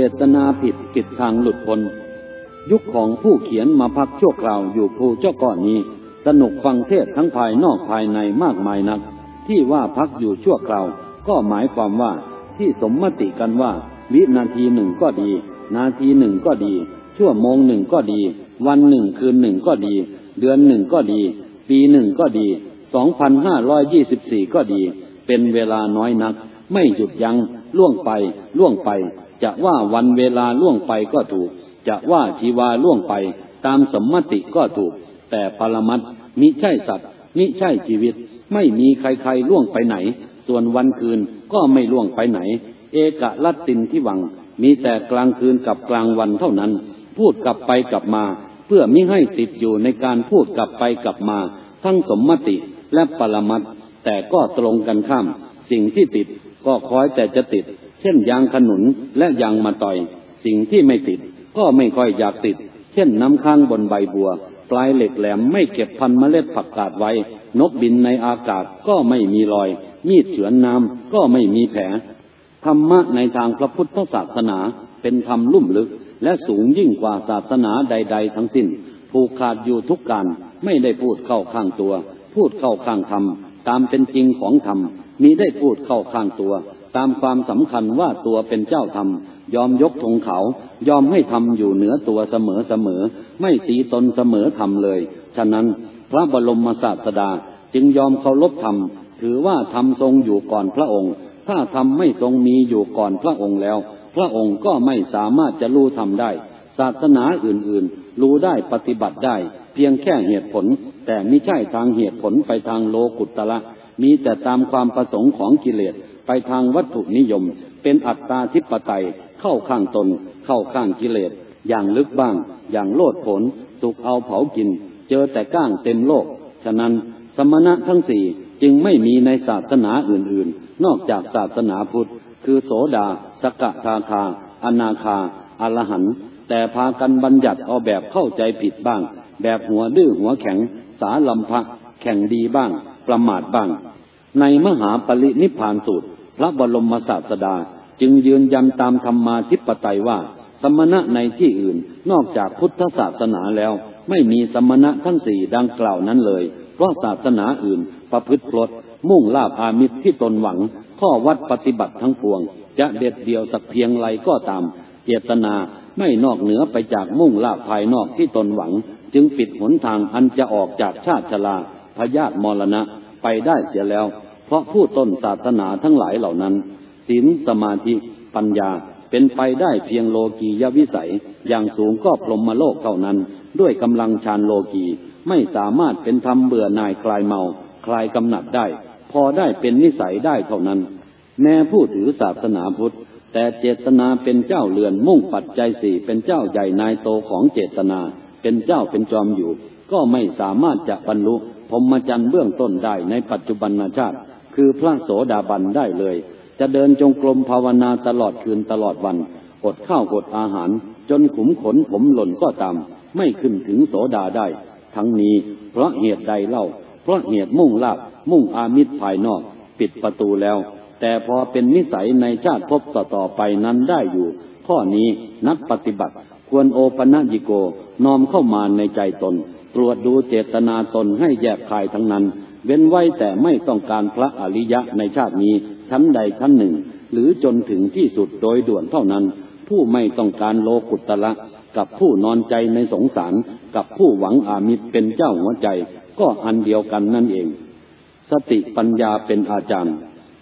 จตนาผิดผิดทางหลุดพ้นยุคของผู้เขียนมาพักชั่วคราวอยู่ภูเจ้าก่อนนี้ สนุกฟังเทศทั้งภายนอกภายในมากมายนัก ที่ว่าพักอยู่ชั่วคราว ก็หมายความว่าที่สมมติกันว่า วินาทีหนึ่งก็ดี นาทีหนึ่งก็ดี ชั่วโมงหนึ่งก็ดี วันหนึ่งคืนหนึ่งก็ดี เดือนหนึ่งก็ดี ปีหนึ่งก็ดีสองพันห้าร้อยยี่สิบสี่ก็ดี เป็นเวลาน้อยนัก ไม่หยุดยัง้งล่วงไปล่วงไป จะว่าวันเวลาล่วงไปก็ถูก จะว่าชีวาล่วงไป ตามสมมติก็ถูก แต่ปรมัตมิใช่สัตว์มิใช่ชีวิต ไม่มีใครๆล่วงไปไหน ส่วนวันคืนก็ไม่ล่วงไปไหน เอกลัตตินที่วัง มีแต่กลางคืนกับกลางวันเท่านั้น พูดกลับไปกลับมา เพื่อมิให้ติดอยู่ในการพูดกลับไปกลับมา ทั้งสมมติและปรมัตแต่ก็ตรงกันข้าม สิ่งที่ติดก็คอยแต่จะติด เช่นยางขนุนและยางมาต่อย สิ่งที่ไม่ติดก็ไม่ค่อยอยากติด เช่นน้ำค้างบนใบบัว ปลายเหล็กแหลมไม่เก็บพันเมล็ดผักกาดไว้ นกบินในอากาศก็ไม่มีรอย มีดเฉือนน้ำก็ไม่มีแผลธรรมะในทางพระพุทธศาสนาเป็นธรรมลุ่มลึก และสูงยิ่งกว่าศาสนาใด ๆ ทั้งสิ้น ผูกขาดอยู่ทุกการไม่ได้พูดเข้าข้างตัว พูดเข้าข้างธรรมตามเป็นจริงของธรรมมีได้พูดเข้าข้างตัว ตามความสำคัญว่าตัวเป็นเจ้าธรรม ยอมยกธงเขา ยอมให้ทำอยู่เหนือตัวเสมอเสมอ ไม่ตีตนเสมอธรรมเลย ฉะนั้นพระบรมศาสดาจึงยอมเคารพธรรม ถือว่าธรรมทรงอยู่ก่อนพระองค์ ถ้าธรรมไม่ทรงมีอยู่ก่อนพระองค์แล้ว พระองค์ก็ไม่สามารถจะรู้ธรรมได้ ศาสนาอื่นๆ รู้ได้ปฏิบัติได้ เพียงแค่เหตุผล แต่ไม่ใช่ทางเหตุผลไปทางโลกุตละมีแต่ตามความประสงค์ของกิเลส ไปทางวัตถุนิยม เป็นอัตตาทิปไตยเข้าข้างตน เข้าข้างกิเลส อย่างลึกบ้าง อย่างโลดผลสุกเอาเผากิน เจอแต่ก้างเต็มโลก ฉะนั้นสมณะทั้งสี่จึงไม่มีในศาสนาอื่นๆ นอกจากศาสนาพุทธ คือโสดา สกทาคา อนาคาอรหันแต่พากันบัญญัติเอาแบบเข้าใจผิดบ้าง แบบหัวดื้อหัวแข็ง สาลำพะ แข่งดีบ้าง ประมาทบ้าง ในมหาปรินิพานสูตร ระบรมศาสดาจึงยืนยันตามธรรมาทิปไตยว่า สมณะในที่อื่นนอกจากพุทธศาสนาแล้ว ไม่มีสมณะทั้งสี่ดังกล่าวนั้นเลย เพราะศาสนาอื่น ประพฤติพลดมุ่งลาภอามิตรที่ตนหวัง ข้อวัดปฏิบัติทั้งปวง จะเด็ดเดียวสักเพียงไรก็ตาม เจตนาไม่นอกเหนือไปจากมุ่งลาภภายนอกที่ตนหวัง จึงปิดหนทางอันจะออกจากชาติชราพยาธิมรณะไปได้เสียแล้ว เพราะผู้ต้นศาสนาทั้งหลายเหล่านั้นศีลสมาธิปัญญาเป็นไปได้เพียงโลกียวิสัย อย่างสูงก็พรหมโลกเท่านั้น ด้วยกำลังฌานโลกีไม่สามารถเป็นธรรมเบื่อหน่ายคลายเมา คลายกำหนัดได้ พอได้เป็นนิสัยได้เท่านั้น แม้ผู้ถือศาสนาพุทธ แต่เจตนาเป็นเจ้าเรือนมุ่งปัจจัยสี่เป็นเจ้าใหญ่นายโตของเจตนา เป็นเจ้าเป็นจอมอยู่ ก็ไม่สามารถจะบรรลุพรหมจรรย์เบื้องต้นได้ในปัจจุบันชาติ คือพระโสดาบันได้เลย จะเดินจงกรมภาวนาตลอดคืนตลอดวัน อดข้าวอดอาหาร จนขุมขนผมหล่นก็ตาม ไม่ขึ้นถึงโสดาได้ ทั้งนี้เพราะเหตุใดเล่า เพราะเหตุมุ่งลาบมุ่งอามิตรภายนอก ปิดประตูแล้ว แต่พอเป็นนิสัยในชาติพบต่อๆไปนั้นได้อยู่ ข้อนี้นักปฏิบัติ ควรโอปนัญิโกน้อมเข้ามาในใจตน ตรวจดูเจตนาตนให้แยกคายทั้งนั้น เว้นไว้แต่ไม่ต้องการพระอริยะในชาตินี้ชั้นใดชั้นหนึ่ง หรือจนถึงที่สุดโดยด่วนเท่านั้น ผู้ไม่ต้องการโลกุตละกับผู้นอนใจในสงสาร กับผู้หวังอามิตรเป็นเจ้าหัวใจ ก็อันเดียวกันนั่นเอง สติปัญญาเป็นอาจารย์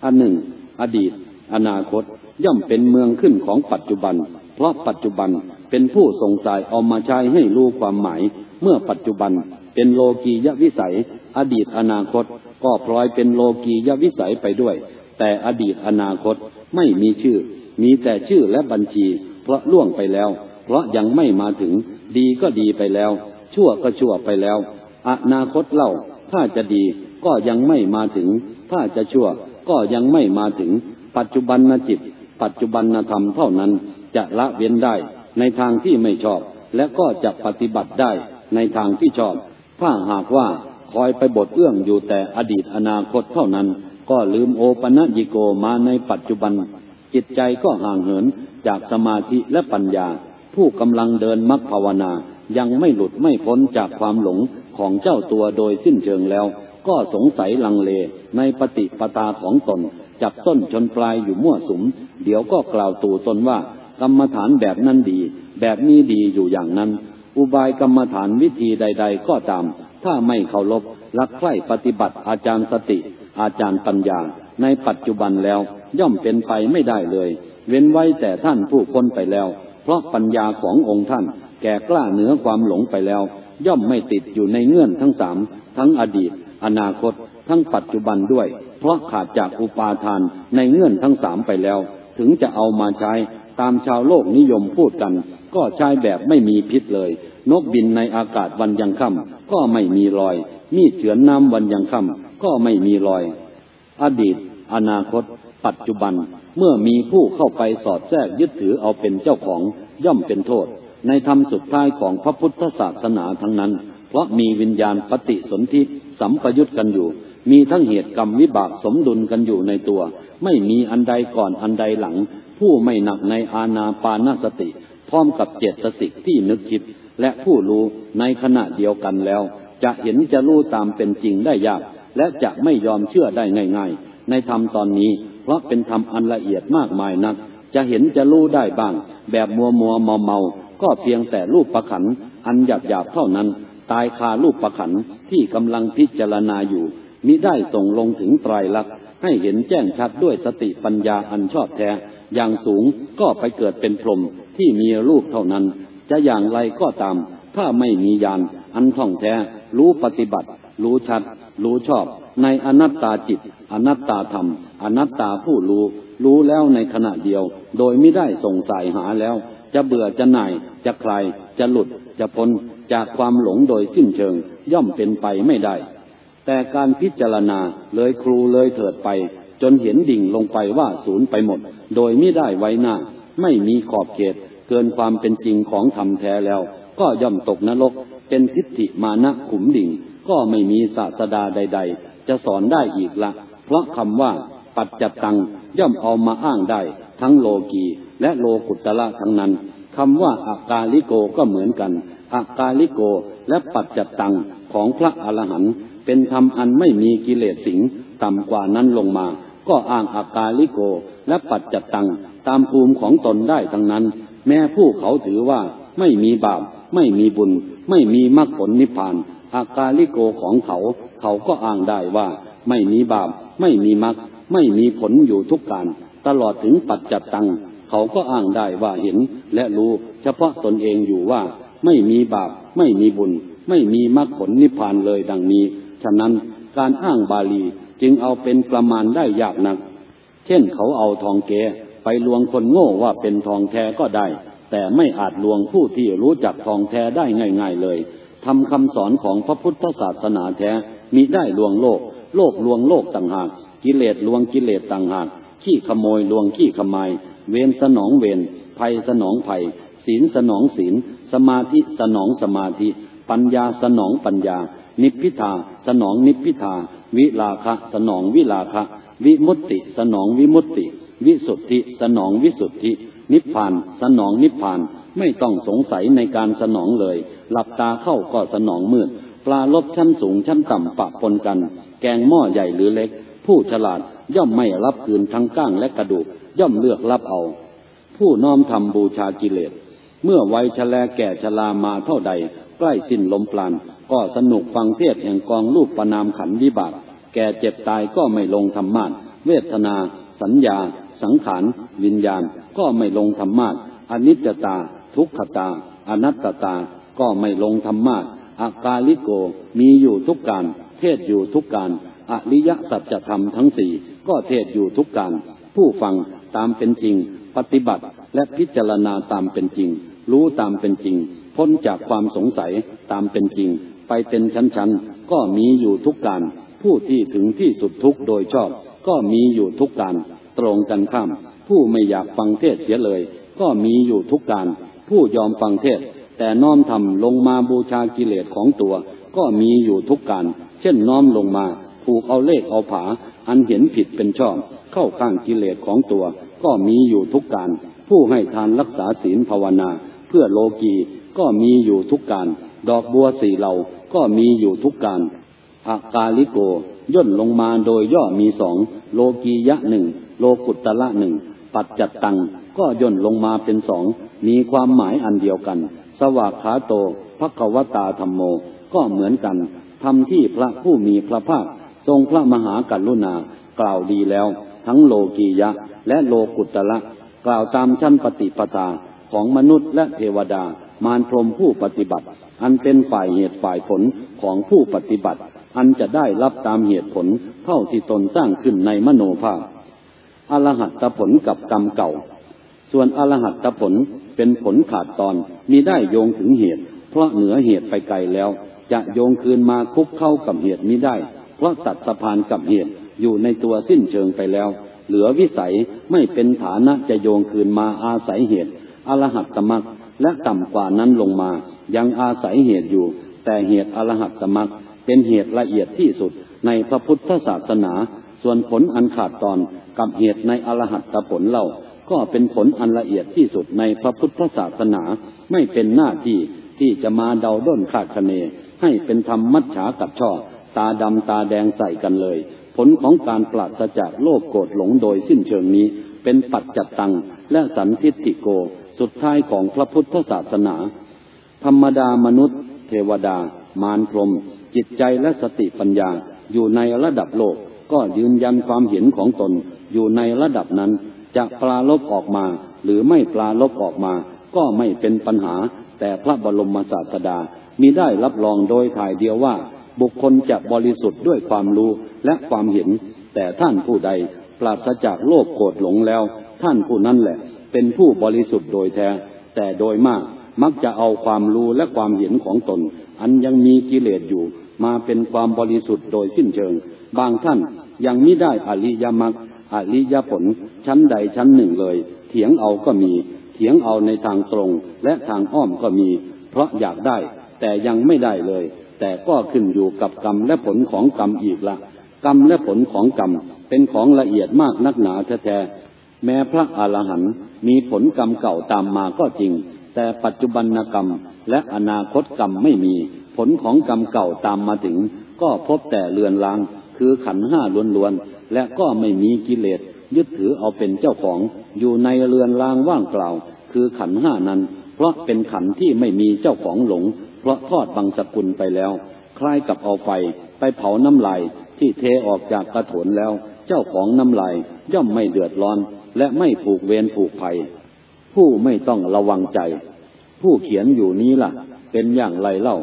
อันหนึ่ง อดีต อนาคต ย่อมเป็นเมืองขึ้นของปัจจุบัน เพราะปัจจุบันเป็นผู้ทรงสายเอามาใช้ให้รู้ความหมาย เมื่อปัจจุบันเป็นโลกียวิสัย อดีตอนาคตก็พลอยเป็นโลกียวิสัยไปด้วย แต่อดีตอนาคตไม่มีชื่อ มีแต่ชื่อและบัญชี เพราะล่วงไปแล้ว เพราะยังไม่มาถึง ดีก็ดีไปแล้ว ชั่วก็ชั่วไปแล้ว อนาคตเล่า ถ้าจะดีก็ยังไม่มาถึง ถ้าจะชั่วก็ยังไม่มาถึง ปัจจุบันนจิต ปัจจุบันนธรรมเท่านั้น จะละเว้นได้ ในทางที่ไม่ชอบ และก็จะปฏิบัติได้ในทางที่ชอบ ถ้าหากว่า คอยไปบทเอื้องอยู่แต่อดีตอนาคตเท่านั้น ก็ลืมโอปัญิโกมาในปัจจุบัน จิตใจก็ห่างเหินจากสมาธิและปัญญา ผู้กำลังเดินมรรคภาวนา ยังไม่หลุดไม่พ้นจากความหลงของเจ้าตัวโดยสิ้นเชิงแล้ว ก็สงสัยลังเลในปฏิปตาของตน จับต้นชนปลายอยู่มั่วสุม เดี๋ยวก็กล่าวตู่ตนว่ากรรมฐานแบบนั้นดี แบบนี้ดีอยู่อย่างนั้น อุบายกรรมฐานวิธีใด ๆ ก็ตาม ถ้าไม่เคารพรักใคร่ปฏิบัติอาจารย์สติ อาจารย์ปัญญา ในปัจจุบันแล้วย่อมเป็นไปไม่ได้เลย เว้นไว้แต่ท่านผู้พ้นไปแล้ว เพราะปัญญาขององค์ท่าน แก่กล้าเหนือความหลงไปแล้ว ย่อมไม่ติดอยู่ในเงื่อนทั้งสามทั้งอดีต อนาคต ทั้งปัจจุบันด้วย เพราะขาดจากอุปาทานในเงื่อนทั้งสามไปแล้ว ถึงจะเอามาใช้ตามชาวโลกนิยมพูดกัน ก็ใช้แบบไม่มีพิษเลย นกบินในอากาศวันยังค่ำก็ไม่มีรอย มีเฉือนน้ำวันยังค่ำก็ไม่มีรอย อดีต อนาคต ปัจจุบัน เมื่อมีผู้เข้าไปสอดแทรกยึดถือเอาเป็นเจ้าของย่อมเป็นโทษ ในธรรมสุดท้ายของพระพุทธศาสนาทั้งนั้น เพราะมีวิญญาณปฏิสนธิสัมปยุตกันอยู่ มีทั้งเหตุกรรมวิบากสมดุลกันอยู่ในตัว ไม่มีอันใดก่อนอันใดหลัง ผู้ไม่หนักในอาณาปานสติ พร้อมกับเจตสิกที่นึกคิด และผู้รู้ในขณะเดียวกันแล้ว จะเห็นจะรู้ตามเป็นจริงได้ยาก และจะไม่ยอมเชื่อได้ง่าย ๆ ในธรรมตอนนี้ เพราะเป็นธรรมอันละเอียดมากมายนัก จะเห็นจะรู้ได้บ้าง แบบมัวมัวเมาเมาก็เพียงแต่รูปประขันอันหยาบหยาบเท่านั้น ตายคารูปประขันที่กำลังพิจารณาอยู่มิได้ส่งลงถึงไตรลักษณ์ให้เห็นแจ้งชัดด้วยสติปัญญาอันชอบแท้ อย่างสูงก็ไปเกิดเป็นพรหมที่มีรูปเท่านั้น จะอย่างไรก็ตาม ถ้าไม่มีญาณอันท่องแท้ รู้ปฏิบัติ รู้ชัด รู้ชอบ ในอนัตตาจิต อนัตตาธรรม อนัตตาผู้รู้ รู้แล้วในขณะเดียว โดยไม่ได้สงสายหาแล้ว จะเบื่อจะหน่าย จะคลาย จะหลุด จะพ้น จากความหลงโดยสิ้นเชิง ย่อมเป็นไปไม่ได้ แต่การพิจารณาเลยครูเลยเถิดไป จนเห็นดิ่งลงไปว่าศูนย์ไปหมด โดยไม่ได้ไว้หน้า ไม่มีขอบเขต เกินความเป็นจริงของธรรมแท้แล้ว ก็ย่อมตกนรก เป็นทิฏฐิมานะขุมดิ่ง ก็ไม่มีศาสดาใด ๆ จะสอนได้อีกละ เพราะคำว่าปัจจตังย่อมเอามาอ้างได้ ทั้งโลกีและโลกุตละทั้งนั้นคำว่าอากาลิโกก็เหมือนกันอากาลิโกและปัจจตังของพระอรหันต์เป็นธรรมอันไม่มีกิเลสสิงต่ำกว่านั้นลงมา ก็อ้างอากาลิโกและปัจจตังตามภูมิของตนได้ทั้งนั้น แม้ผู้เขาถือว่าไม่มีบาป ไม่มีบุญ ไม่มีมรรคผลนิพพาน อาการลิโกของเขา เขาก็อ้างได้ว่า ไม่มีบาป ไม่มีมรรคไม่มีผลอยู่ทุกการ ตลอดถึงปัจจตัง เขาก็อ้างได้ว่าเห็น และรู้เฉพาะตนเองอยู่ว่า ไม่มีบาป ไม่มีบุญ ไม่มีมรรคผลนิพพานเลยดังนี้ ฉะนั้นการอ้างบาลีจึงเอาเป็นประมาณได้ยากนัก เช่นเขาเอาทองแก ไปลวงคนโง่ว่าเป็นทองแท้ก็ได้ แต่ไม่อาจลวงผู้ที่รู้จักทองแท้ได้ง่าย ๆเลยทำคำสอนของพระพุทธศาสนาแท้มีได้ลวงโลก โลกลวงโลกต่างหาก กิเลสลวงกิเลสต่างหาก ขี้ขโมยลวงขี้ขมายเวรสนองเวรภัยสนองภัยศีลสนองศีล สมาธิสนองสมาธิ ปัญญาสนองปัญญา นิพพิทาสนองนิพพิทา วิลาคะ สนองวิลาคะ วิมุตติ สนองวิมุตติ วิสุทธิ สนองวิสุทธิ นิพพาน สนองนิพพาน ไม่ต้องสงสัยในการสนองเลย หลับตาเข้าก็สนองมืด ปลาลบชั้นสูงชั้นต่ำปะปนกัน แกงหม้อใหญ่หรือเล็ก ผู้ฉลาดย่อมไม่รับคืนทั้งก้างและกระดูก ย่อมเลือกรับเอา ผู้น้อมทำบูชากิเลส เมื่อวัยชแลแก่ชรามาเท่าใด ใกล้สิ้นลมปราณก็สนุกฟังเทศแห่งกองรูปประนามขันวิบากแก่เจ็บตายก็ไม่ลงธรรมะเวทนา สัญญา สังขารวิญญาณก็ไม่ลงธรรมะอนิจจตา ทุกขตา อนัตตตา ก็ไม่ลงธรรมะอากาลิโกมีอยู่ทุกการ เทศอยู่ทุกการอริยสัจธรรมทั้งสี่ก็เทศอยู่ทุกการ ผู้ฟังตามเป็นจริง ปฏิบัติและพิจารณาตามเป็นจริง รู้ตามเป็นจริง พ้นจากความสงสัยตามเป็นจริง ไปเป็นชั้นๆ ก็มีอยู่ทุกการ ผู้ที่ถึงที่สุดทุกโดยชอบ ก็มีอยู่ทุกการ ตรงกันข้าม ผู้ไม่อยากฟังเทศเสียเลย ก็มีอยู่ทุกการ ผู้ยอมฟังเทศ แต่น้อมทำลงมาบูชากิเลสของตัว ก็มีอยู่ทุกการ เช่นน้อมลงมา ผูกเอาเลขเอาผา อันเห็นผิดเป็นชอบ เข้าข้างกิเลสของตัว ก็มีอยู่ทุกการ ผู้ให้ทานรักษาศีลภาวนา เพื่อโลกีก็มีอยู่ทุกการ ดอกบัวสี่เหล่าก็มีอยู่ทุกการอากาลิโกย่นลงมาโดยย่อมีสองโลกียะหนึ่ง โลกุตละหนึ่งปัจจัตตังก็ย่นลงมาเป็นสองมีความหมายอันเดียวกัน สวากขาโตภควตาธรรมโม ก็เหมือนกันทำที่พระผู้มีพระภาค ทรงพระมหากรุณา กล่าวดีแล้ว ทั้งโลกียะ และโลกุตละกล่าวตามชั้นปฏิปทาของมนุษย์และเทวดามารพรมผู้ปฏิบัติ อันเป็นฝ่ายเหตุฝ่ายผลของผู้ปฏิบัติ อันจะได้รับตามเหตุผลเท่าที่ตนสร้างขึ้นในมโนภาพ อรหัตผลกับกรรมเก่า ส่วนอรหัตผลเป็นผลขาดตอนมีได้โยงถึงเหตุ เพราะเหนือเหตุไปไกลแล้ว จะโยงคืนมาคุกเข้ากับเหตุมิได้ เพราะตัดสะพานกับเหตุอยู่ในตัวสิ้นเชิงไปแล้ว เหลือวิสัยไม่เป็นฐานะจะโยงคืนมาอาศัยเหตุอรหัตตมักและต่ำกว่านั้นลงมา ยังอาศัยเหตุอยู่ แต่เหตุอรหัตตมักเป็นเหตุละเอียดที่สุดในพระพุทธศาสนา ส่วนผลอันขาดตอนกับเหตุในอรหัตตผลเล่าก็เป็นผลอันละเอียดที่สุดในพระพุทธศาสนาไม่เป็นหน้าที่ที่จะมาเดาด้นขาดคะเน ให้เป็นธรรมมัจฉากับช่อตาดำตาแดงใส่กันเลย ผลของการปราศจากโลภโกรธหลงโดยสิ้นเชิงนี้ เป็นปัจจัตตัง และสันทิติโก สุดท้ายของพระพุทธศาสนา ธรรมดามนุษย์ เทวดา มารพรม จิตใจและสติปัญญาอยู่ในระดับโลก ก็ยืนยันความเห็นของตนอยู่ในระดับนั้น จะปลาลบออกมา หรือไม่ปลาลบออกมา ก็ไม่เป็นปัญหา แต่พระบรมศาสดามีได้รับรองโดยถ่ายเดียวว่า บุคคลจะบริสุทธิ์ด้วยความรู้และความเห็น แต่ท่านผู้ใดปราศจากโลภโกรธหลงแล้ว ท่านผู้นั้นแหละ เป็นผู้บริสุทธิ์โดยแท้ แต่โดยมากมักจะเอาความรู้และความเห็นของตน อันยังมีกิเลสอยู่ มาเป็นความบริสุทธิ์โดยสิ้นเชิง บางท่านยังไมิได้อริยมรรคอริยผลชั้นใดชั้นหนึ่งเลย เถียงเอาก็มี เถียงเอาในทางตรง และทางอ้อมก็มี เพราะอยากได้ แต่ยังไม่ได้เลย แต่ก็ขึ้นอยู่กับกรรมและผลของกรรมอีกละกรรมและผลของกรรมเป็นของละเอียดมากนักหนาแท้แม้พระอรหันต์มีผลกรรมเก่าตามมาก็จริง แต่ปัจจุบันกรรมและอนาคตกรรมไม่มี ผลของกรรมเก่าตามมาถึง ก็พบแต่เลือนลาง คือขันห้าล้วนๆ และก็ไม่มีกิเลสยึดถือเอาเป็นเจ้าของ อยู่ในเรือนลางว่างเปล่า คือขันห้านั้น เพราะเป็นขันที่ไม่มีเจ้าของหลง เพราะทอดบังสกุลไปแล้ว คล้ายกับเอาไฟ ไปเผาน้ำลายที่เทออกจากกระถนแล้ว เจ้าของน้ำลายย่อมไม่เดือดร้อน และไม่ผูกเวรผูกภัย ผู้ไม่ต้องระวังใจ ผู้เขียนอยู่นี้ล่ะ เป็นอย่างไรเล่า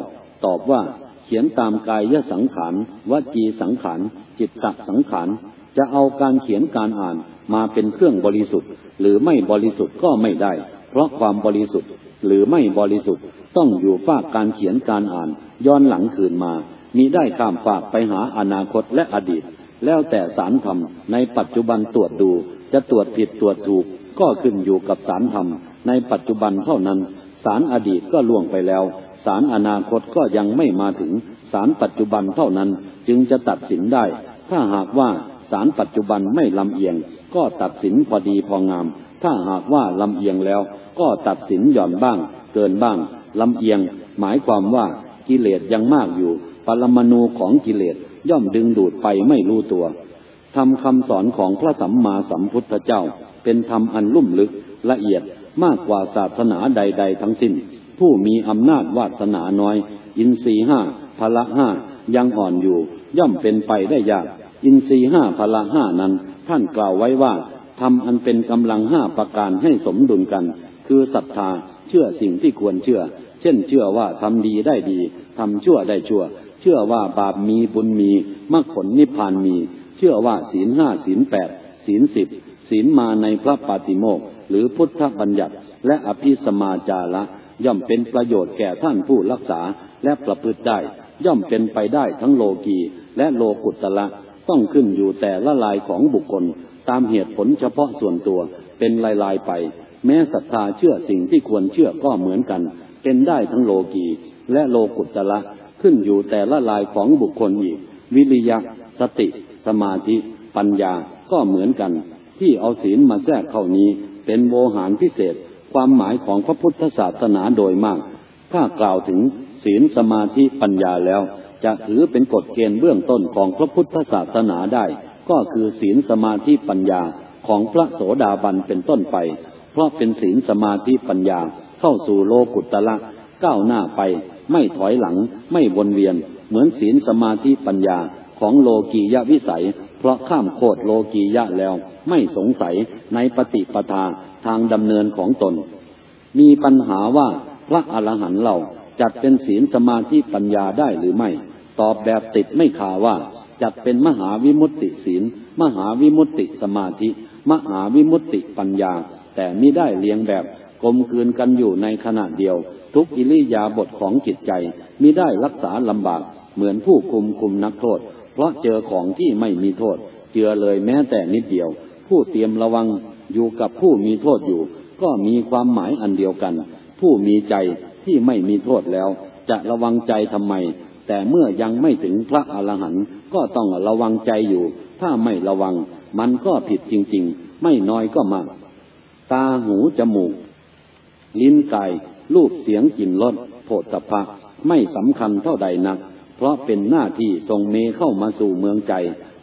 ตอบว่า เขียนตามกายสังขารวจีสังขารจิตตสังขารจะเอาการเขียนการอ่านมาเป็นเครื่องบริสุทธิ์ หรือไม่บริสุทธิ์ก็ไม่ได้ เพราะความบริสุทธิ์หรือไม่บริสุทธิ์ต้องอยู่ฝากการเขียนการอ่าน ย้อนหลังคืนมา มีได้ข้ามฝากไปหาอนาคตและอดีต แล้วแต่สารธรรมในปัจจุบันตรวจดู จะตรวจผิดตรวจถูก ก็ขึ้นอยู่กับสารธรรมในปัจจุบันเท่านั้น สารอดีตก็ล่วงไปแล้ว สารอนาคตก็ยังไม่มาถึงสารปัจจุบันเท่านั้นจึงจะตัดสินได้ ถ้าหากว่าสารปัจจุบันไม่ลำเอียง ก็ตัดสินพอดีพองาม ถ้าหากว่าลำเอียงแล้ว ก็ตัดสินหย่อนบ้าง เกินบ้างลำเอียง หมายความว่ากิเลสยังมากอยู่ ปรมาณูของกิเลสย่อมดึงดูดไปไม่รู้ตัวทำคำสอนของพระสัมมาสัมพุทธเจ้า เป็นธรรมอันลุ่มลึกละเอียดมากกว่าศาสนาใด ๆ ทั้งสิ้น ผู้มีอำนาจวาสนาน้อย อินทรีห้าพละห้ายังอ่อนอยู่ ย่อมเป็นไปได้ยาก อินทรีห้าพละห้านั้น ท่านกล่าวไว้ว่าทำอันเป็นกำลังห้าประการให้สมดุลกัน คือศรัทธาเชื่อสิ่งที่ควรเชื่อ เช่นเชื่อว่าทำดีได้ดีทำชั่วได้ชั่ว เชื่อว่าบาปมีบุญมีมรรคผลนิพพานมี เชื่อว่าศีลห้าศีลแปดศีลสิบศีลมาในพระปาติโมกหรือพุทธบัญญัติ และอภิสมาจาระ ย่อมเป็นประโยชน์แก่ท่านผู้รักษาและประพฤติได้ ย่อมเป็นไปได้ทั้งโลกีและโลกุตละต้องขึ้นอยู่แต่ละลายของบุคคล ตามเหตุผลเฉพาะส่วนตัวเป็นลายลายไป แม้ศรัทธาเชื่อสิ่งที่ควรเชื่อก็เหมือนกัน เป็นได้ทั้งโลกีและโลกุตละขึ้นอยู่แต่ละลายของบุคคลอีก วิริยะ สติ สมาธิ ปัญญาก็เหมือนกัน ที่เอาศีลมาแทรกเข้านี้ เป็นโวหารพิเศษ ความหมายของพระพุทธศาสนาโดยมาก ถ้ากล่าวถึงศีลสมาธิปัญญาแล้ว จะถือเป็นกฎเกณฑ์เบื้องต้นของพระพุทธศาสนาได้ ก็คือศีลสมาธิปัญญาของพระโสดาบันเป็นต้นไป เพราะเป็นศีลสมาธิปัญญาเข้าสู่โลกุตละก้าวหน้าไป ไม่ถอยหลัง ไม่วนเวียน เหมือนศีลสมาธิปัญญาของโลกียวิสัย ราะข้ามโคดโลกียะแล้ว ไม่สงสัยในปฏิปทาทางดำเนินของตน มีปัญหาว่าพระอรหันต์เราจัดเป็นศีลสมาธิปัญญาได้หรือไม่ ตอบแบบติดไม่ขาว่า จัดเป็นมหาวิมุตติศีล มหาวิมุตติสมาธิ มหาวิมุตติปัญญา แต่มิได้เลี้ยงแบบกลมกลืนกันอยู่ในขณะเดียว ทุกอิริยาบถของจิตใจมิได้รักษาลำบากเหมือนผู้คุมคุมนักโทษ เพราะเจอของที่ไม่มีโทษ เจือเลยแม้แต่นิดเดียว ผู้เตรียมระวังอยู่กับผู้มีโทษอยู่ ก็มีความหมายอันเดียวกัน ผู้มีใจที่ไม่มีโทษแล้ว จะระวังใจทำไม แต่เมื่อยังไม่ถึงพระอรหันต์ก็ต้องระวังใจอยู่ ถ้าไม่ระวัง มันก็ผิดจริง ๆ ไม่น้อยก็มากตาหูจมูก ลิ้นกายรูปเสียงกลิ่นรสโผฏฐะไม่สำคัญเท่าใดนัก เพราะเป็นหน้าที่ส่งเมเข้ามาสู่เมืองใจ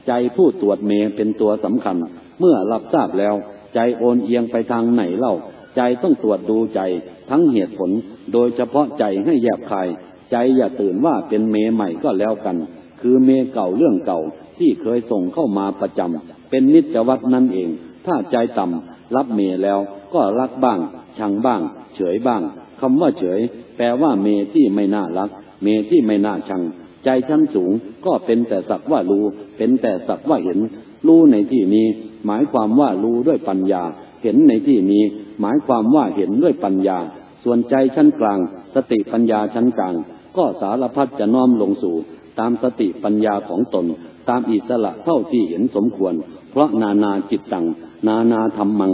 ใจผู้ตรวจเมเป็นตัวสำคัญ เมื่อรับทราบแล้ว ใจโอนเอียงไปทางไหนเล่า ใจต้องตรวจดูใจ ทั้งเหตุผล โดยเฉพาะใจให้แยบคาย ใจอย่าตื่นว่าเป็นเมใหม่ก็แล้วกัน คือเมเก่าเรื่องเก่าที่เคยส่งเข้ามาประจำเป็นนิจวัตรนั่นเอง ถ้าใจต่ำรับเมแล้วก็รักบ้าง ชังบ้าง เฉยบ้างคำว่าเฉย แปลว่าเมที่ไม่น่ารัก เมที่ไม่น่าชัง ใจชั้นสูงก็เป็นแต่สักว่ารู้ เป็นแต่สักว่าเห็น รู้ในที่นี้ หมายความว่ารู้ด้วยปัญญา เห็นในที่นี้ หมายความว่าเห็นด้วยปัญญา ส่วนใจชั้นกลาง สติปัญญาชั้นกลาง ก็สารพัดจะน้อมลงสู่ ตามสติปัญญาของตน ตามอิสระเท่าที่เห็นสมควร เพราะนานาจิตตัง นานาธรรมัง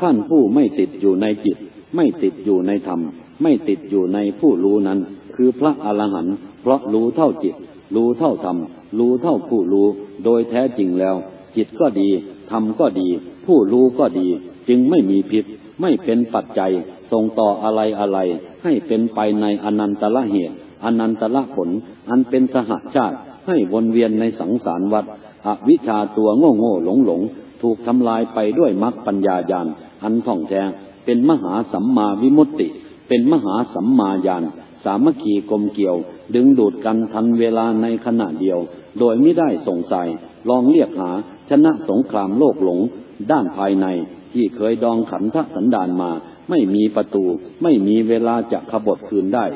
ท่านผู้ไม่ติดอยู่ในจิต ไม่ติดอยู่ในธรรม ไม่ติดอยู่ในผู้รู้นั้น คือพระอรหันต์เพราะรู้เท่าจิต รู้เท่าธรรม รู้เท่าผู้รู้ โดยแท้จริงแล้ว จิตก็ดีธรรมก็ดี ผู้รู้ก็ดี จึงไม่มีพิษ ไม่เป็นปัจจัยส่งต่ออะไรอะไร ให้เป็นไปในอนันตละเหตุอนันตละผล อันเป็นสหชาติ ให้วนเวียนในสังสารวัฏอวิชชาตัวโง่โง่หลงหลงถูกทำลายไปด้วยมรรคปัญญาญาณอันท่องแท้เป็นมหาสัมมาวิมุตติ เป็นมหาสัมมาญาณสามัคคีกลมเกี่ยว ดึงดูดกันทันเวลาในขณะเดียว โดยไม่ได้สงสัย ลองเรียกหาชนะสงครามโลกหลง ด้านภายในที่เคยดองขันธสันดานมา ไม่มีประตู ไม่มีเวลาจะขบฏคืนได้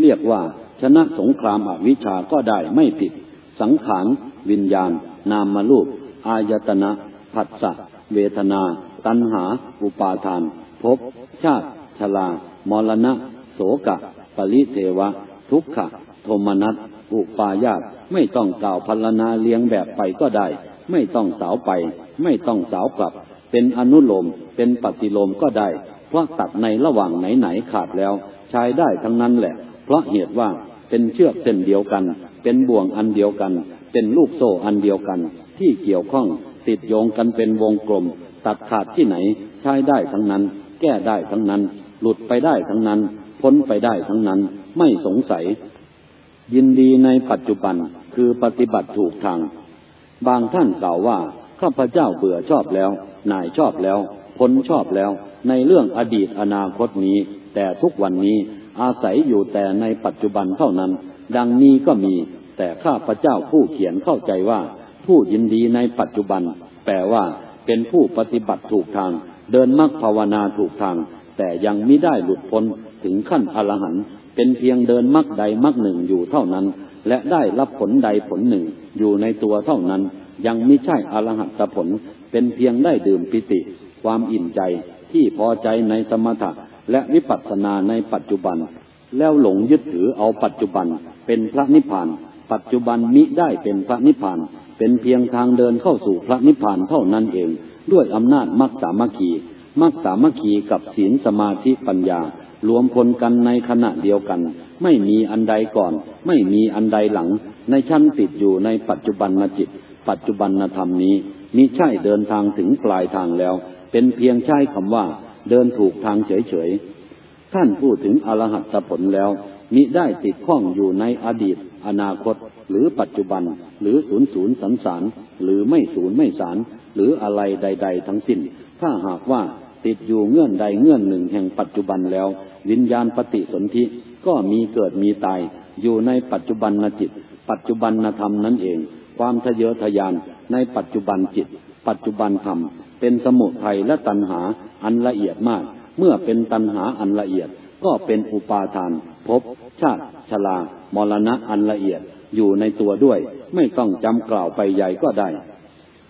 เรียกว่าชนะสงครามอวิชชาก็ได้ไม่ผิด สังขาร วิญญาณ นามมารูป อายตนะ ผัสสะ เวทนา ตัณหา อุปาทาน ภพ ชาติ ชรา มรณะ โสกะ ปริเทวะ ทุกขะ โทมนัสอุปายาตไม่ต้องกล่าวพัลนาเลี้ยงแบบไปก็ได้ ไม่ต้องสาวไป ไม่ต้องสาวกลับ เป็นอนุโลม เป็นปฏิโลมก็ได้ เพราะตัดในระหว่างไหนๆขาดแล้ว ใช้ได้ทั้งนั้นแหละ เพราะเหตุว่าเป็นเชือกเส้นเดียวกัน เป็นบ่วงอันเดียวกัน เป็นลูกโซ่อันเดียวกัน ที่เกี่ยวข้องติดโยงกันเป็นวงกลม ตัดขาดที่ไหน ใช้ได้ทั้งนั้น แก้ได้ทั้งนั้น หลุดไปได้ทั้งนั้น พ้นไปได้ทั้งนั้น ไม่สงสัย ยินดีในปัจจุบันคือปฏิบัติถูกทาง บางท่านกล่าวว่าข้าพเจ้าเบื่อชอบแล้ว นายชอบแล้ว พ้นชอบแล้ว ในเรื่องอดีตอนาคตนี้ แต่ทุกวันนี้อาศัยอยู่แต่ในปัจจุบันเท่านั้น ดังนี้ก็มี แต่ข้าพเจ้าผู้เขียนเข้าใจว่า ผู้ยินดีในปัจจุบัน แปลว่า เป็นผู้ปฏิบัติถูกทาง เดินมรรคภาวนาถูกทาง แต่ยังไม่ได้หลุดพ้นถึงขั้นอรหันต์เป็นเพียงเดินมรรคใดมรรคหนึ่งอยู่เท่านั้น และได้รับผลใดผลหนึ่งอยู่ในตัวเท่านั้น ยังไม่ใช่อรหัตผล เป็นเพียงได้ดื่มปิติ ความอิ่มใจที่พอใจในสมถะและวิปัสสนาในปัจจุบัน แล้วหลงยึดถือเอาปัจจุบัน เป็นพระนิพพาน ปัจจุบันมิได้เป็นพระนิพพาน เป็นเพียงทางเดินเข้าสู่พระนิพพานเท่านั้นเอง ด้วยอำนาจมรรคสามัคคี มรรคสามัคคีกับศีลสมาธิปัญญา รวมพลกันในขณะเดียวกัน ไม่มีอันใดก่อน ไม่มีอันใดหลัง ในชั้นติดอยู่ในปัจจุบันจิต ปัจจุบันธรรมนี้มิใช่เดินทางถึงปลายทางแล้ว เป็นเพียงใช้คำว่า เดินถูกทางเฉยๆท่านพูดถึงอรหัตผลแล้วมิได้ติดข้องอยู่ในอดีต อนาคต หรือปัจจุบัน หรือศูนย์ศูนย์สันสารหรือไม่ศูนย์ไม่สารหรืออะไรใด ๆ ทั้งสิ้น ถ้าหากว่า ติดอยู่เงื่อนใดเงื่อนหนึ่งแห่งปัจจุบันแล้ว วิญญาณปฏิสนธิก็มีเกิดมีตาย อยู่ในปัจจุบันนจิต ปัจจุบันนธรรมนั่นเอง ความทะเยอทะยานในปัจจุบันจิต ปัจจุบันธรรม เป็นสมุทัยและตัณหาอันละเอียดมาก เมื่อเป็นตัณหาอันละเอียด ก็เป็นอุปาทานภพชาติชลามรณะอันละเอียดอยู่ในตัวด้วย ไม่ต้องจำกล่าวไปใหญ่ก็ได้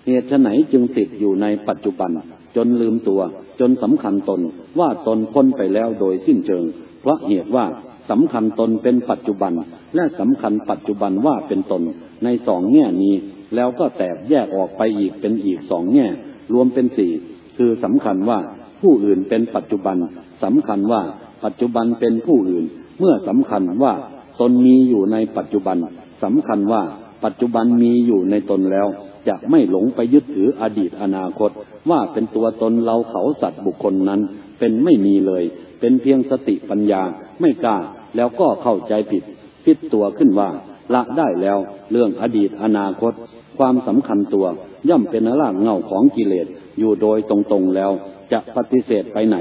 เหตุไหนจึงติดอยู่ในปัจจุบัน จนลืมตัว จนสำคัญตนว่าตนพ้นไปแล้วโดยสิ้นเชิง เพราะเหตุว่าสำคัญตนเป็นปัจจุบัน และสำคัญปัจจุบันว่าเป็นตน ในสองแง่นี้ แล้วก็แตกแยกออกไปอีกเป็นอีกสองแง่ รวมเป็นสี่คือสำคัญว่าผู้อื่นเป็นปัจจุบันสำคัญว่าปัจจุบันเป็นผู้อื่น เมื่อสำคัญว่าตนมีอยู่ในปัจจุบันสำคัญว่า ปัจจุบันมีอยู่ในตนแล้ว จะไม่หลงไปยึดถืออดีตอนาคต ว่าเป็นตัวตนเราเขาสัตว์บุคคลนั้น เป็นไม่มีเลย เป็นเพียงสติปัญญาไม่กล้า แล้วก็เข้าใจผิดพิดตัวขึ้นว่า ละได้แล้ว เรื่องอดีตอนาคต ความสำคัญตัว ย่อมเป็นรากเงาของกิเลสอยู่โดยตรงๆแล้ว จะปฏิเสธไปไหน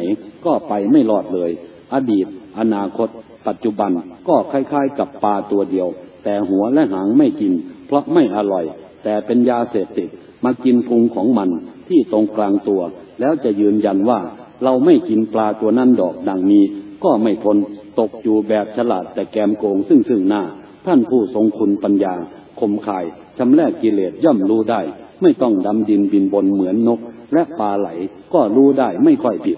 ก็ไปไม่รอดเลย อดีต อนาคต ปัจจุบันก็คล้ายๆ กับปลาตัวเดียว แต่หัวและหางไม่กิน เพราะไม่อร่อย แต่เป็นยาเสพติดมากินพุงของมันที่ตรงกลางตัว แล้วจะยืนยันว่า เราไม่กินปลาตัวนั้นดอกดังนี้ ก็ไม่ทนตกอยู่แบบฉลาดแต่แกมโกงซึ่งซึ่งหน้า ท่านผู้ทรงคุณปัญญาคมคายชำแรกกิเลสย่อมรู้ได้ ไม่ต้องดำดินบินบนเหมือนนก และปลาไหลก็รู้ได้ไม่ค่อยผิด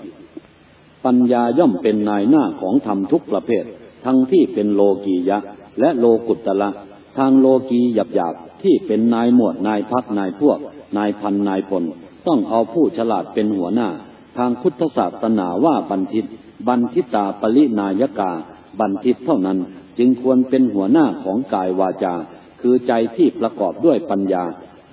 ปัญญาย่อมเป็นนายหน้าของธรรมทุกประเภท ทั้งที่เป็นโลกียะ และโลกุตละ ทางโลกีหยาบหยาบที่เป็นนายหมวดนายพักนายพวก นายพันนายพลต้องเอาผู้ฉลาดเป็นหัวหน้า ทางพุทธศาสนาว่าบันทิต บันทิตาปรินายกา บันทิตเท่านั้นจึงควรเป็นหัวหน้าของกายวาจา คือใจที่ประกอบด้วยปัญญา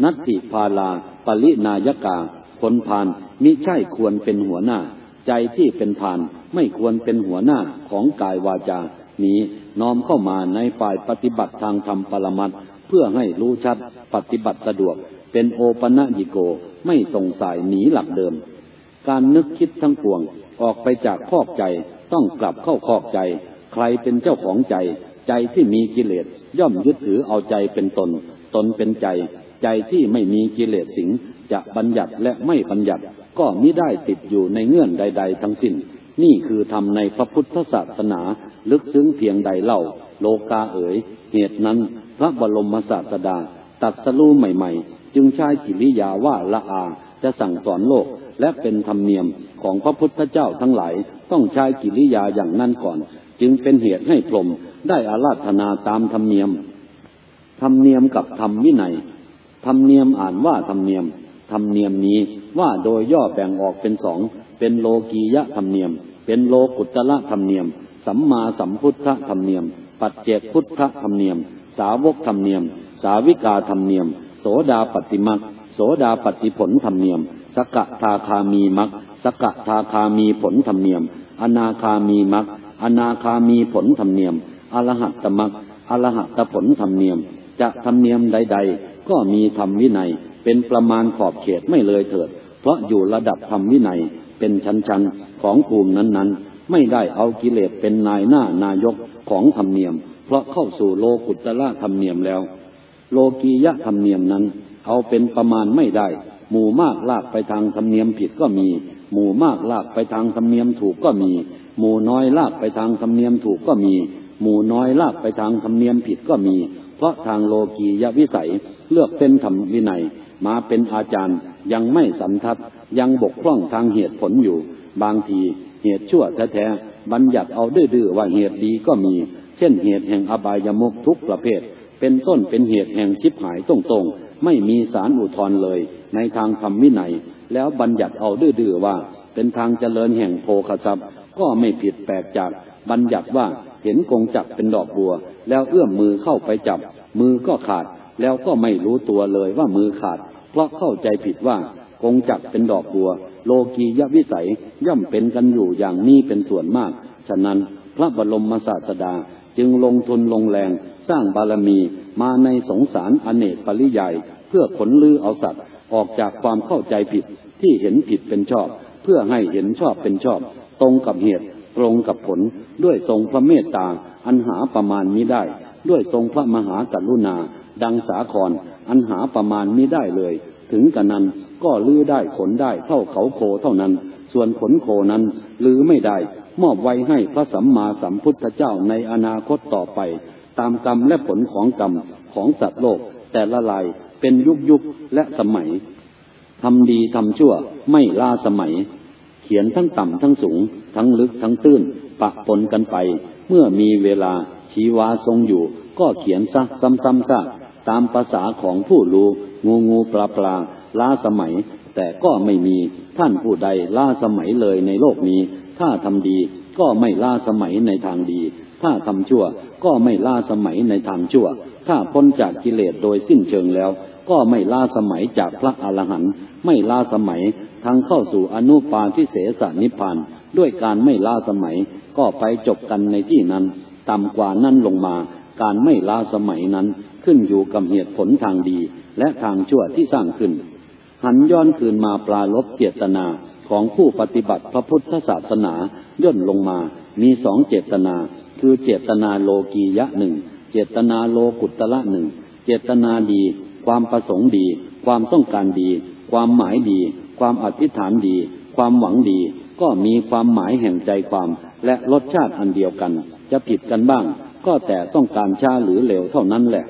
นัตติพาลา ปรินายกาผลพานมิใช่ควรเป็นหัวหน้า ใจที่เป็นพานไม่ควรเป็นหัวหน้าของกายวาจา นี้น้อมเข้ามาในฝ่ายปฏิบัติทางธรรมปรมัตเพื่อให้รู้ชัดปฏิบัติสะดวก เป็นโอปะญิโกไม่สงสัยหนีหลักเดิม การนึกคิดทั้งปวงออกไปจากคอกใจต้องกลับเข้าคอกใจ ใครเป็นเจ้าของใจ ใจที่มีกิเลสย่อมยึดถือเอาใจเป็นตน ตนเป็นใจ ใจที่ไม่มีกิเลสสิงจะบัญญัติและไม่บัญญัติ ก็มิได้ติดอยู่ในเงื่อนใด ๆ ทั้งสิ้น นี่คือทำในพระพุทธศาสนา ลึกซึ้งเพียงใดเล่า โลกาเอ๋ย เหตุนั้น พระบรมศาสดา ตัดสรู้ใหม่ๆ จึงใช้กิริยาว่าละอาจะสั่งสอนโลกและเป็นธรรมเนียมของพระพุทธเจ้าทั้งหลาย ต้องใช้กิริยาอย่างนั้นก่อน จึงเป็นเหตุให้พรหมได้อาราธนาตามธรรมเนียม ธรรมเนียมกับธรรมวินัย ธรรมเนียมอ่านว่าธรรมเนียม ธรรมเนียมนี้ว่าโดยย่อแบ่งออกเป็นสอง เป็นโลกียะธรรมเนียม เป็นโลกุตละธรรมเนียม สัมมาสัมพุทธธรรมเนียม ปัจเจกพุทธธรรมเนียม สาวกธรรมเนียม สาวิกาธรรมเนียม โสดาปฏิมักโสดาปฏิผลธรรมเนียม สกทาคามีมักสกทาคามีผลธรรมเนียม อนาคามีมักอนาคามีผลธรรมเนียม อรหัตตมักอรหัตผลธรรมเนียม จะธรรมเนียมใด ๆ ก็มีธรรมวินัย เป็นประมาณขอบเขตไม่เลยเถิด เพราะอยู่ระดับธรรมวินัย เป็นชั้นๆของภูมินั้นๆ ไม่ได้เอากิเลสเป็นนายหน้านายกของธรรมเนียม เพราะเข้าสู่โลกุตละธรรมเนียมแล้ว โลกียะธรรมเนียมนั้น เอาเป็นประมาณไม่ได้ หมู่มากลากไปทางธรรมเนียมผิดก็มี หมู่มากลากไปทางธรรมเนียมถูกก็มี หมู่น้อยลากไปทางธรรมเนียมถูกก็มี หมู่น้อยลากไปทางธรรมเนียมผิดก็มี เพราะทางโลกียวิสัยเลือกเป็นธรรมวินัยมาเป็นอาจารย์ ยังไม่สันทัดยังบกพร่องทางเหตุผลอยู่ บางทีเหตุชั่วแท้ๆบัญญัติเอาดื้อๆว่าเหตุดีก็มี เช่นเหตุแห่งอบายมุกทุกประเภท เป็นต้นเป็นเหตุแห่งชิบหายตรงๆ ไม่มีสารอุทธรเลย ในทางธรรมวินัย แล้วบัญญัติเอาดื้อๆว่า เป็นทางเจริญแห่งโพคทรัพย์ ก็ไม่ผิดแปลกจากบัญญัติว่าเห็นกงจักเป็นดอกบัว แล้วเอื้อมมือเข้าไปจับ มือก็ขาดแล้วก็ไม่รู้ตัวเลยว่ามือขาด เพราะเข้าใจผิดว่ากงจักเป็นดอกบัว โลกียวิสัยย่อมเป็นกันอยู่อย่างนี้เป็นส่วนมาก ฉะนั้นพระบรมศาสดาจึงลงทุนลงแรงสร้างบารมีมาในสงสารอเนกปริยายเพื่อขนลือเอาสัตว์ออกจากความเข้าใจผิดที่เห็นผิดเป็นชอบ เพื่อให้เห็นชอบเป็นชอบ ตรงกับเหตุตรงกับผลด้วยทรงพระเมตตาอันหาประมาณนี้ได้ ด้วยทรงพระมหากรุณา ดังสาครอันหาประมาณนี้ได้เลย ถึงกันนั้นก็ลือได้ขนได้เท่าเขาโคเท่านั้น ส่วนขนโคนั้นลือไม่ได้ มอบไว้ให้พระสัมมาสัมพุทธเจ้าในอนาคตต่อไป ตามกรรมและผลของกรรมของสัตว์โลก แต่ละลายเป็นยุคยุคและสมัยทำดีทำชั่วไม่ล่าสมัย เขียนทั้งต่ำทั้งสูง ทั้งลึกทั้งตื้น ปะปนกันไป เมื่อมีเวลาชีวาทรงอยู่ ก็เขียนซะซ้ำๆซะ ตามภาษาของผู้รู้งูงูปลาปลาล้าสมัย แต่ก็ไม่มีท่านผู้ใดล้าสมัยเลยในโลกนี้ ถ้าทำดีก็ไม่ล้าสมัยในทางดี ถ้าทำชั่วก็ไม่ล้าสมัยในทางชั่ว ถ้าพ้นจากกิเลสโดยสิ้นเชิงแล้ว ก็ไม่ล้าสมัยจากพระอรหันต์ไม่ล้าสมัยทางเข้าสู่อนุปาทิเสสนิพพานด้วยการไม่ล้าสมัย ก็ไปจบกันในที่นั้น ต่ำกว่านั้นลงมา การไม่ล้าสมัยนั้น ขึ้นอยู่กับเหตุผลทางดีและทางชั่วที่สร้างขึ้น หันย้อนคืนมาปลาลบเจตนาของผู้ปฏิบัติพระพุทธศาสนาย่นลงมามีสองเจตนา คือเจตนาโลกียะหนึ่งเจตนาโลกุตละหนึ่งเจตนาดี ความประสงค์ดี ความต้องการดี ความหมายดี ความอธิษฐานดี ความหวังดี ก็มีความหมายแห่งใจความและรสชาติอันเดียวกัน จะผิดกันบ้าง ก็แต่ต้องการช้าหรือเร็วเท่านั้นแหละ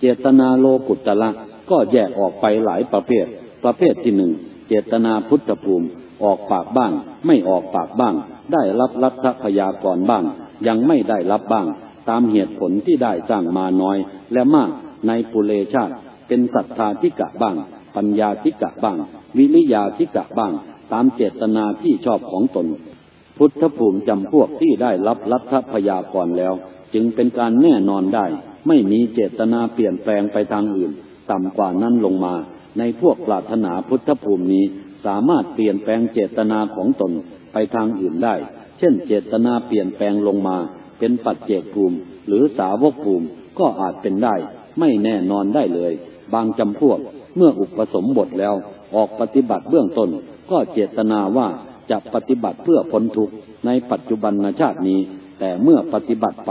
เจตนาโลกุตละก็แยกออกไปหลายประเภท ประเภทที่หนึ่งเจตนาพุทธภูมิ ออกปากบ้าง ไม่ออกปากบ้าง ได้รับรัฐพยากรบ้าง ยังไม่ได้รับบ้าง ตามเหตุผลที่ได้สร้างมาน้อย และมากในปุเรชาติ เป็นศรัทธาธิกะบ้าง ปัญญาธิกะบ้าง วิริยาธิกะบ้าง ตามเจตนาที่ชอบของตน พุทธภูมิจำพวกที่ได้รับรัฐพยากรแล้ว จึงเป็นการแน่นอนได้ไม่มีเจตนาเปลี่ยนแปลงไปทางอื่น ต่ำกว่านั้นลงมา ในพวกปรารถนาพุทธภูมินี้สามารถเปลี่ยนแปลงเจตนาของตนไปทางอื่นได้ เช่นเจตนาเปลี่ยนแปลงลงมา เป็นปัจเจกภูมิ หรือสาวกภูมิก็อาจเป็นได้ ไม่แน่นอนได้เลย บางจำพวกเมื่ออุปสมบทแล้ว ออกปฏิบัติเบื้องต้น ก็เจตนาว่าจะปฏิบัติเพื่อพ้นทุกข์ในปัจจุบันชาตินี้ แต่เมื่อปฏิบัติไป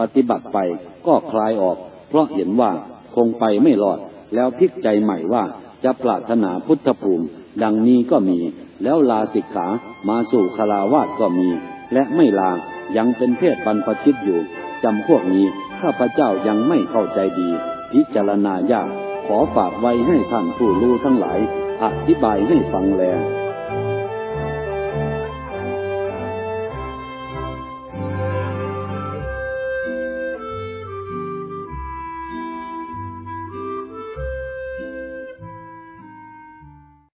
ปฏิบัติไปก็คลายออก เพราะเห็นว่าคงไปไม่รอด แล้วพลิกใจใหม่ว่าจะปรารถนาพุทธภูมิ ดังนี้ก็มี แล้วลาสิกขามาสู่คาราวาสก็มี และไม่ลายังเป็นเพศบรรพชิตอยู่จำพวกนี้ข้าพเจ้ายังไม่เข้าใจดี พิจารณายากขอฝากไว้ให้ท่านผู้รู้ทั้งหลาย อธิบายให้ฟังแล